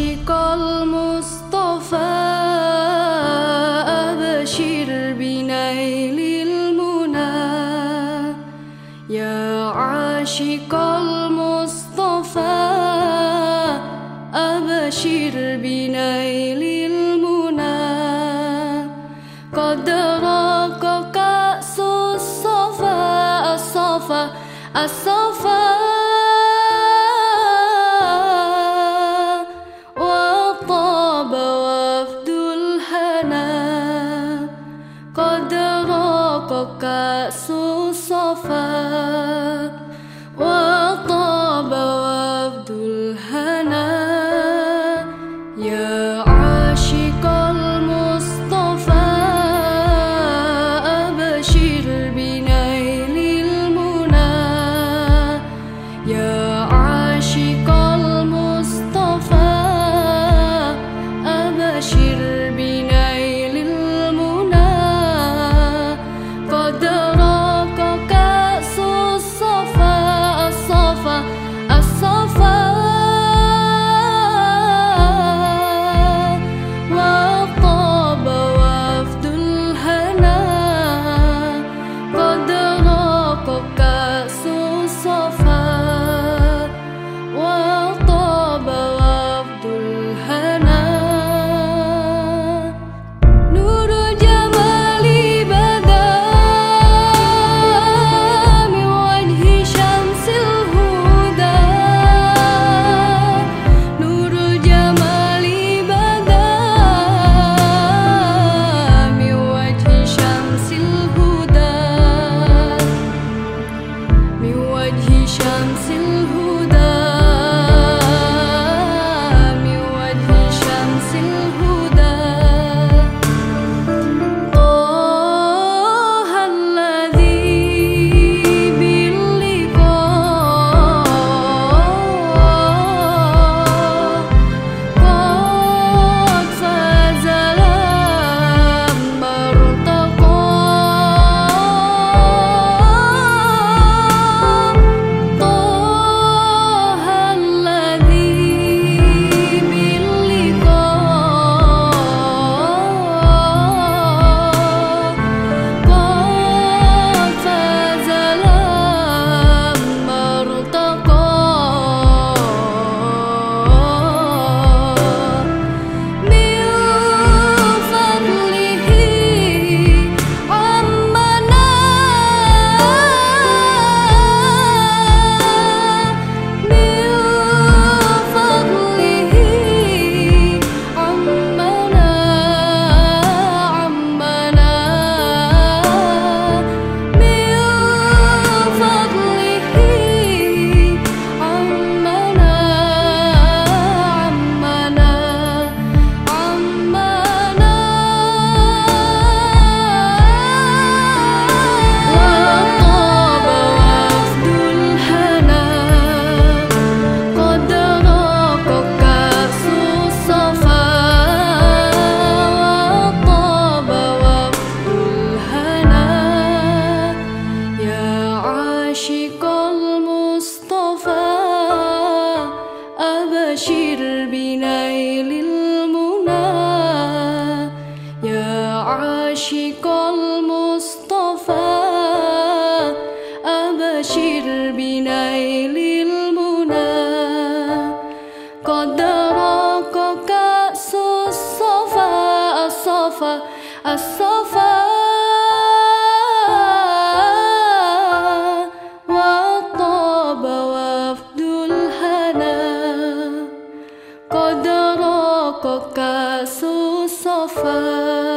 عاشق المصطفى أبشر بنيل المنى. يا عاشق المصطفى أبشر بنيل المنى. قد راق كأس الصفا الصفا الصفا ka su sofa. عاشق المصطفى أبشر بنيل المنى. يا عاشق المصطفى أبشر بنيل المنى. قد راقك كأس الصفا الصفا الصفا لفظ الهنا قد راقك سوء الصفا